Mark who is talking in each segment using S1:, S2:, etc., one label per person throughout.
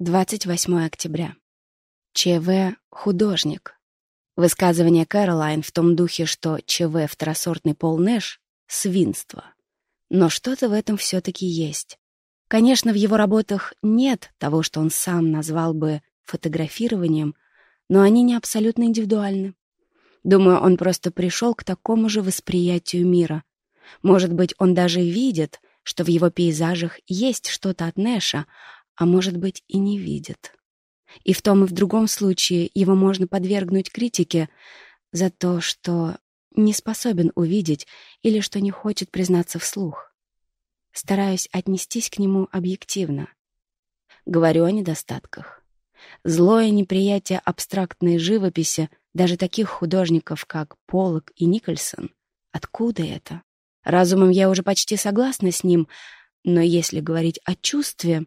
S1: 28 октября. ЧВ — художник. Высказывание Кэролайн в том духе, что ЧВ — второсортный Пол Нэш — свинство. Но что-то в этом все-таки есть. Конечно, в его работах нет того, что он сам назвал бы фотографированием, но они не абсолютно индивидуальны. Думаю, он просто пришел к такому же восприятию мира. Может быть, он даже видит, что в его пейзажах есть что-то от Нэша, а может быть и не видит. И в том и в другом случае его можно подвергнуть критике за то, что не способен увидеть или что не хочет признаться вслух. Стараюсь отнестись к нему объективно. Говорю о недостатках. Злое неприятие абстрактной живописи даже таких художников, как Поллок и Никольсон. Откуда это? Разумом я уже почти согласна с ним, но если говорить о чувстве,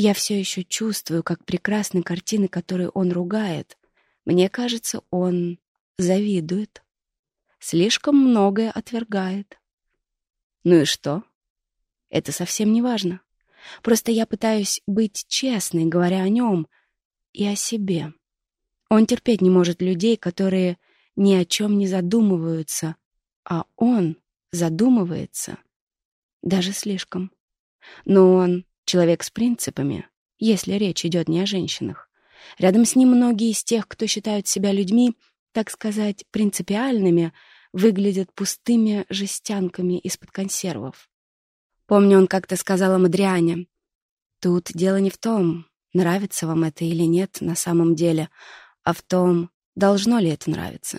S1: я все еще чувствую, как прекрасны картины, которые он ругает. Мне кажется, он завидует. Слишком многое отвергает. Ну и что? Это совсем не важно. Просто я пытаюсь быть честной, говоря о нем и о себе. Он терпеть не может людей, которые ни о чем не задумываются, а он задумывается. Даже слишком. Но он Человек с принципами, если речь идет не о женщинах. Рядом с ним многие из тех, кто считают себя людьми, так сказать, принципиальными, выглядят пустыми жестянками из-под консервов. Помню, он как-то сказал о Мадриане. «Тут дело не в том, нравится вам это или нет на самом деле, а в том, должно ли это нравиться».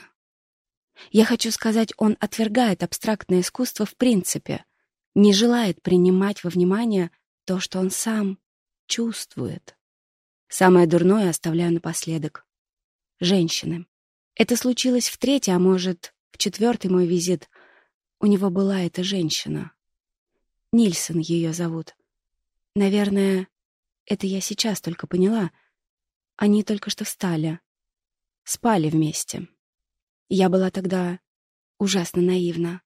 S1: Я хочу сказать, он отвергает абстрактное искусство в принципе, не желает принимать во внимание то, что он сам чувствует. Самое дурное оставляю напоследок. Женщины. Это случилось в третий, а может, в четвертый мой визит. У него была эта женщина. Нильсон ее зовут. Наверное, это я сейчас только поняла. Они только что встали. Спали вместе. Я была тогда ужасно наивна.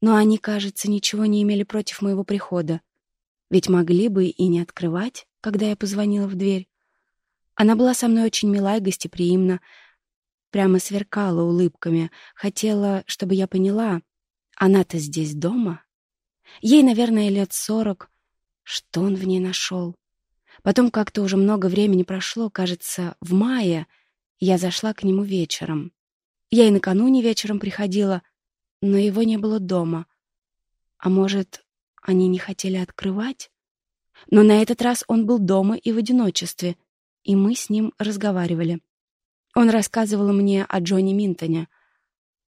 S1: Но они, кажется, ничего не имели против моего прихода. Ведь могли бы и не открывать, когда я позвонила в дверь. Она была со мной очень мила и гостеприимна, прямо сверкала улыбками, хотела, чтобы я поняла, она-то здесь дома. Ей, наверное, лет сорок. Что он в ней нашел? Потом как-то уже много времени прошло, кажется, в мае я зашла к нему вечером. Я и накануне вечером приходила, но его не было дома. А может, они не хотели открывать? Но на этот раз он был дома и в одиночестве, и мы с ним разговаривали. Он рассказывал мне о Джонни Минтоне,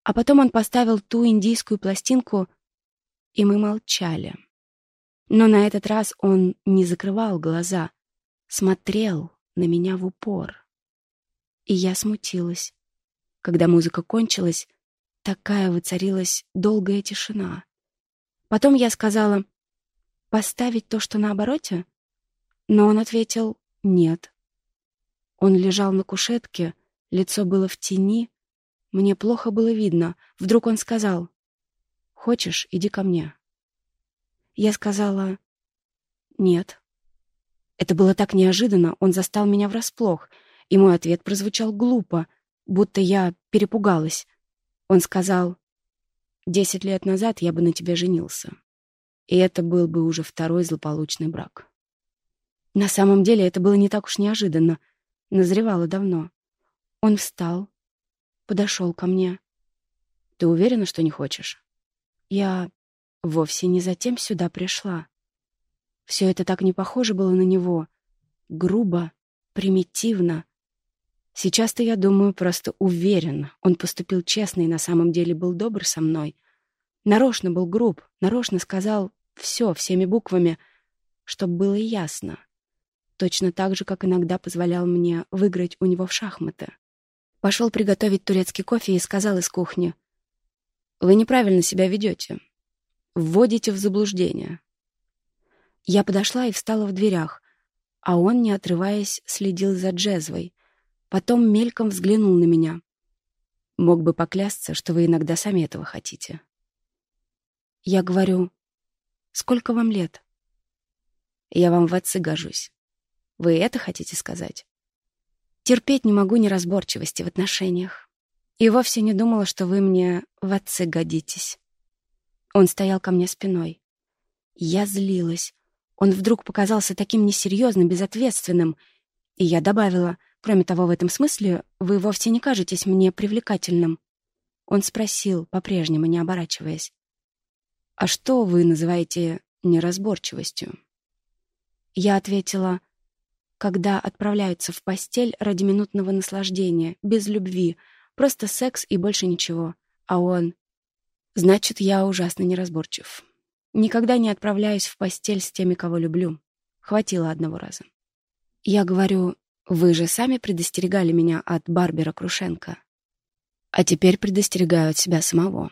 S1: а потом он поставил ту индийскую пластинку, и мы молчали. Но на этот раз он не закрывал глаза, смотрел на меня в упор. И я смутилась. Когда музыка кончилась, такая воцарилась долгая тишина. Потом я сказала, поставить то, что на обороте? Но он ответил «нет». Он лежал на кушетке, лицо было в тени, мне плохо было видно. Вдруг он сказал «Хочешь, иди ко мне». Я сказала «нет». Это было так неожиданно, он застал меня врасплох, и мой ответ прозвучал глупо, будто я перепугалась. Он сказал Десять лет назад я бы на тебе женился. И это был бы уже второй злополучный брак. На самом деле это было не так уж неожиданно. Назревало давно. Он встал, подошел ко мне. «Ты уверена, что не хочешь?» «Я вовсе не затем сюда пришла. Все это так не похоже было на него. Грубо, примитивно, Сейчас-то, я думаю, просто уверен. Он поступил честно и на самом деле был добр со мной. Нарочно был груб, нарочно сказал все всеми буквами, чтобы было ясно. Точно так же, как иногда позволял мне выиграть у него в шахматы. Пошел приготовить турецкий кофе и сказал из кухни. «Вы неправильно себя ведете. Вводите в заблуждение». Я подошла и встала в дверях, а он, не отрываясь, следил за Джезвой, Потом мельком взглянул на меня. Мог бы поклясться, что вы иногда сами этого хотите. Я говорю, сколько вам лет? Я вам в отцы гожусь. Вы это хотите сказать? Терпеть не могу неразборчивости в отношениях. И вовсе не думала, что вы мне в отцы годитесь. Он стоял ко мне спиной. Я злилась. Он вдруг показался таким несерьезным, безответственным. И я добавила, кроме того, в этом смысле, вы вовсе не кажетесь мне привлекательным. Он спросил, по-прежнему не оборачиваясь. «А что вы называете неразборчивостью?» Я ответила, когда отправляются в постель ради минутного наслаждения, без любви, просто секс и больше ничего. А он... Значит, я ужасно неразборчив. Никогда не отправляюсь в постель с теми, кого люблю. Хватило одного раза. Я говорю, вы же сами предостерегали меня от Барбера Крушенко. А теперь предостерегаю от себя самого.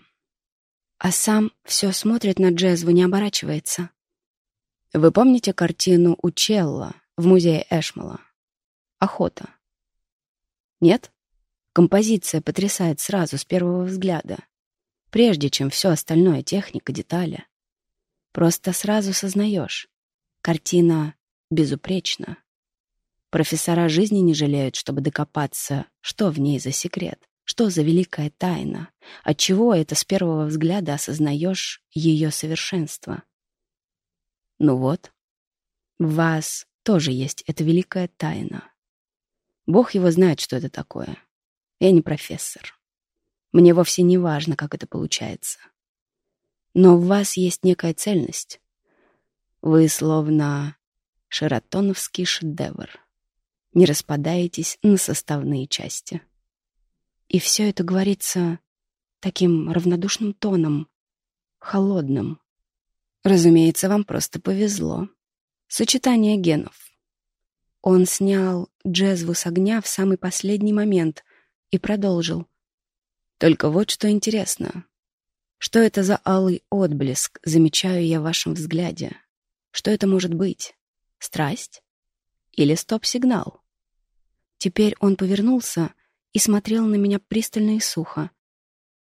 S1: А сам все смотрит на Джезву, не оборачивается. Вы помните картину Учелла в музее Эшмала? Охота. Нет? Композиция потрясает сразу, с первого взгляда. Прежде чем все остальное, техника, детали. Просто сразу сознаешь. Картина безупречна. Профессора жизни не жалеют, чтобы докопаться, что в ней за секрет. Что за великая тайна? Отчего это с первого взгляда осознаешь ее совершенство? Ну вот, в вас тоже есть эта великая тайна. Бог его знает, что это такое. Я не профессор. Мне вовсе не важно, как это получается. Но в вас есть некая цельность. Вы словно шератоновский шедевр. Не распадаетесь на составные части. И все это говорится таким равнодушным тоном, холодным. Разумеется, вам просто повезло. Сочетание генов. Он снял джезву с огня в самый последний момент и продолжил. Только вот что интересно. Что это за алый отблеск, замечаю я в вашем взгляде? Что это может быть? Страсть? Или стоп-сигнал? Теперь он повернулся и смотрел на меня пристально и сухо.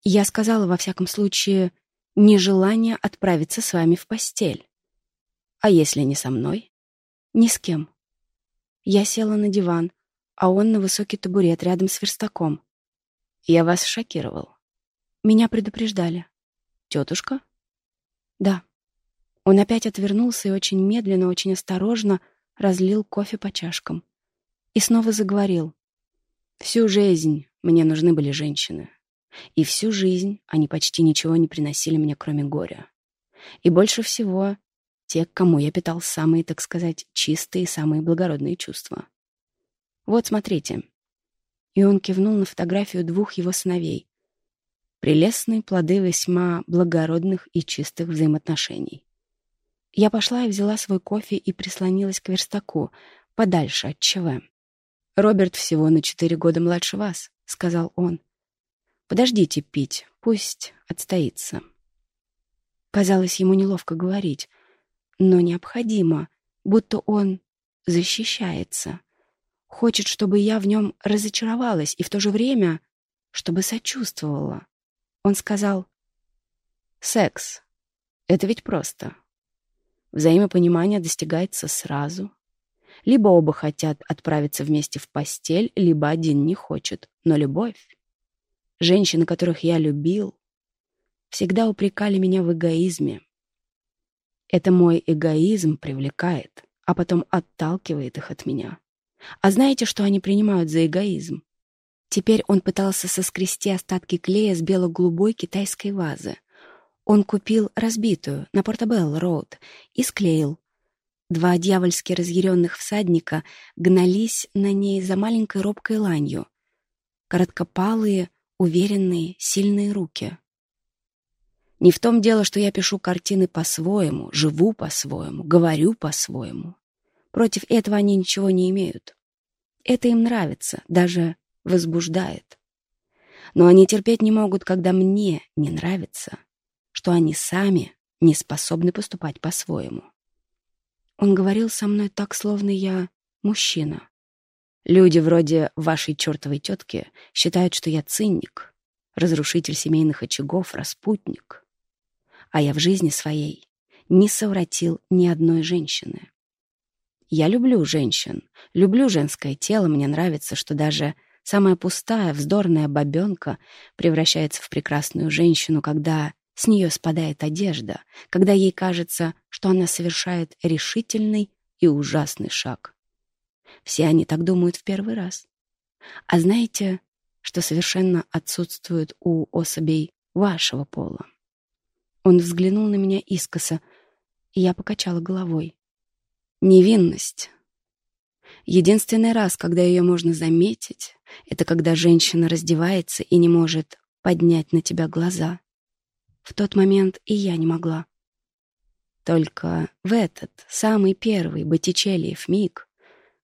S1: Я сказала, во всяком случае, нежелание отправиться с вами в постель. А если не со мной? Ни с кем. Я села на диван, а он на высокий табурет рядом с верстаком. Я вас шокировал. Меня предупреждали. Тетушка? Да. Он опять отвернулся и очень медленно, очень осторожно разлил кофе по чашкам. И снова заговорил. Всю жизнь мне нужны были женщины. И всю жизнь они почти ничего не приносили мне, кроме горя. И больше всего те, к кому я питал самые, так сказать, чистые, самые благородные чувства. Вот, смотрите. И он кивнул на фотографию двух его сыновей. Прелестные плоды весьма благородных и чистых взаимоотношений. Я пошла и взяла свой кофе и прислонилась к верстаку, подальше от ЧВ. «Роберт всего на четыре года младше вас», — сказал он. «Подождите пить, пусть отстоится». Казалось, ему неловко говорить, но необходимо, будто он защищается. Хочет, чтобы я в нем разочаровалась и в то же время, чтобы сочувствовала. Он сказал, «Секс — это ведь просто. Взаимопонимание достигается сразу, либо оба хотят отправиться вместе в постель, либо один не хочет. Но любовь... Женщины, которых я любил, всегда упрекали меня в эгоизме. Это мой эгоизм привлекает, а потом отталкивает их от меня. А знаете, что они принимают за эгоизм? Теперь он пытался соскрести остатки клея с бело-голубой китайской вазы. Он купил разбитую на Портабелл-Роуд и склеил, Два дьявольски разъяренных всадника гнались на ней за маленькой робкой ланью. Короткопалые, уверенные, сильные руки. Не в том дело, что я пишу картины по-своему, живу по-своему, говорю по-своему. Против этого они ничего не имеют. Это им нравится, даже возбуждает. Но они терпеть не могут, когда мне не нравится, что они сами не способны поступать по-своему. Он говорил со мной так, словно я мужчина. Люди вроде вашей чертовой тетки считают, что я циник, разрушитель семейных очагов, распутник. А я в жизни своей не совратил ни одной женщины. Я люблю женщин, люблю женское тело, мне нравится, что даже самая пустая, вздорная бабенка превращается в прекрасную женщину, когда с нее спадает одежда, когда ей кажется, что она совершает решительный и ужасный шаг. Все они так думают в первый раз. А знаете, что совершенно отсутствует у особей вашего пола? Он взглянул на меня искоса, и я покачала головой. Невинность. Единственный раз, когда ее можно заметить, это когда женщина раздевается и не может поднять на тебя глаза. В тот момент и я не могла. Только в этот, самый первый Боттичеллиев миг,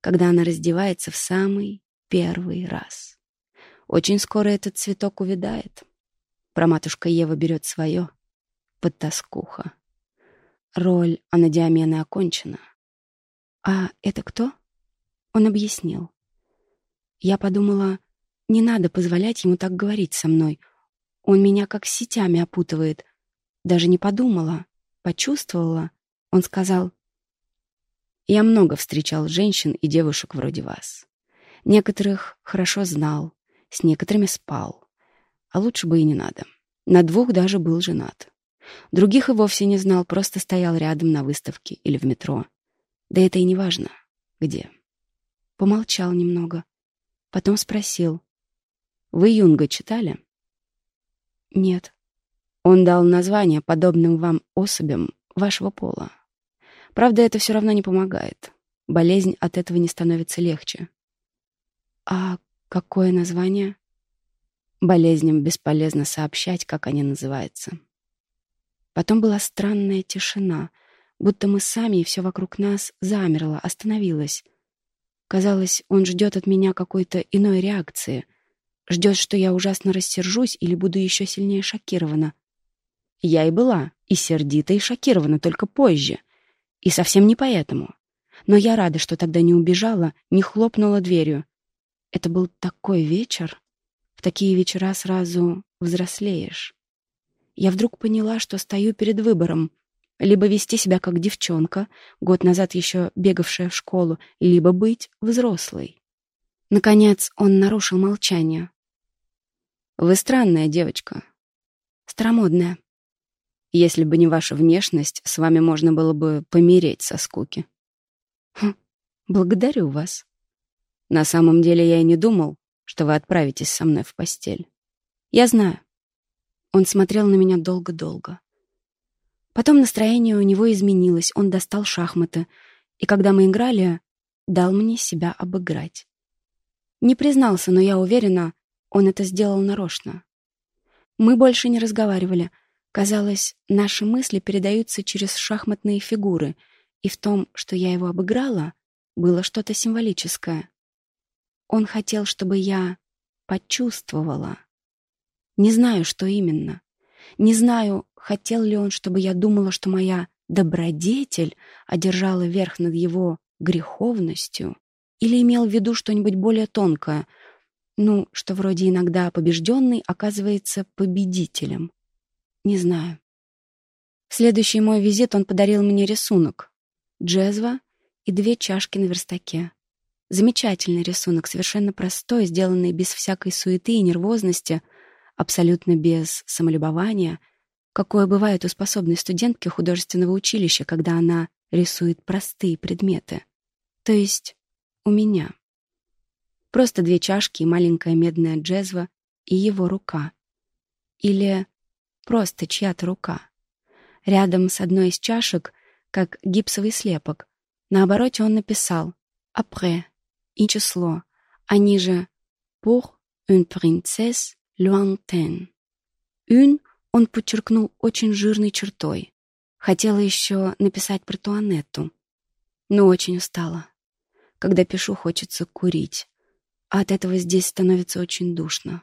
S1: когда она раздевается в самый первый раз. Очень скоро этот цветок увядает. Проматушка Ева берет свое. Подтаскуха. Роль Анадиамены окончена. «А это кто?» Он объяснил. Я подумала, не надо позволять ему так говорить со мной. Он меня как сетями опутывает. Даже не подумала, почувствовала. Он сказал, «Я много встречал женщин и девушек вроде вас. Некоторых хорошо знал, с некоторыми спал. А лучше бы и не надо. На двух даже был женат. Других и вовсе не знал, просто стоял рядом на выставке или в метро. Да это и не важно, где. Помолчал немного. Потом спросил. «Вы Юнга читали?» «Нет». Он дал название подобным вам особям вашего пола. Правда, это все равно не помогает. Болезнь от этого не становится легче. А какое название? Болезням бесполезно сообщать, как они называются. Потом была странная тишина, будто мы сами и все вокруг нас замерло, остановилось. Казалось, он ждет от меня какой-то иной реакции. Ждет, что я ужасно рассержусь или буду еще сильнее шокирована. Я и была, и сердита, и шокирована, только позже. И совсем не поэтому. Но я рада, что тогда не убежала, не хлопнула дверью. Это был такой вечер. В такие вечера сразу взрослеешь. Я вдруг поняла, что стою перед выбором либо вести себя как девчонка, год назад еще бегавшая в школу, либо быть взрослой. Наконец он нарушил молчание. «Вы странная девочка». «Старомодная». «Если бы не ваша внешность, с вами можно было бы помереть со скуки». «Хм, благодарю вас». «На самом деле я и не думал, что вы отправитесь со мной в постель». «Я знаю». Он смотрел на меня долго-долго. Потом настроение у него изменилось, он достал шахматы, и когда мы играли, дал мне себя обыграть. Не признался, но я уверена, он это сделал нарочно. Мы больше не разговаривали. Казалось, наши мысли передаются через шахматные фигуры, и в том, что я его обыграла, было что-то символическое. Он хотел, чтобы я почувствовала. Не знаю, что именно. Не знаю, хотел ли он, чтобы я думала, что моя добродетель одержала верх над его греховностью, или имел в виду что-нибудь более тонкое, ну, что вроде иногда побежденный оказывается победителем. Не знаю. В следующий мой визит он подарил мне рисунок. Джезва и две чашки на верстаке. Замечательный рисунок, совершенно простой, сделанный без всякой суеты и нервозности, абсолютно без самолюбования, какое бывает у способной студентки художественного училища, когда она рисует простые предметы. То есть у меня. Просто две чашки и маленькая медная джезва и его рука. Или просто чья-то рука. Рядом с одной из чашек, как гипсовый слепок, на обороте он написал «après» и число, а ниже «pour une princesse lointaine». «Une» он подчеркнул очень жирной чертой. Хотела еще написать про Туанетту, но очень устала. Когда пишу, хочется курить, а от этого здесь становится очень душно.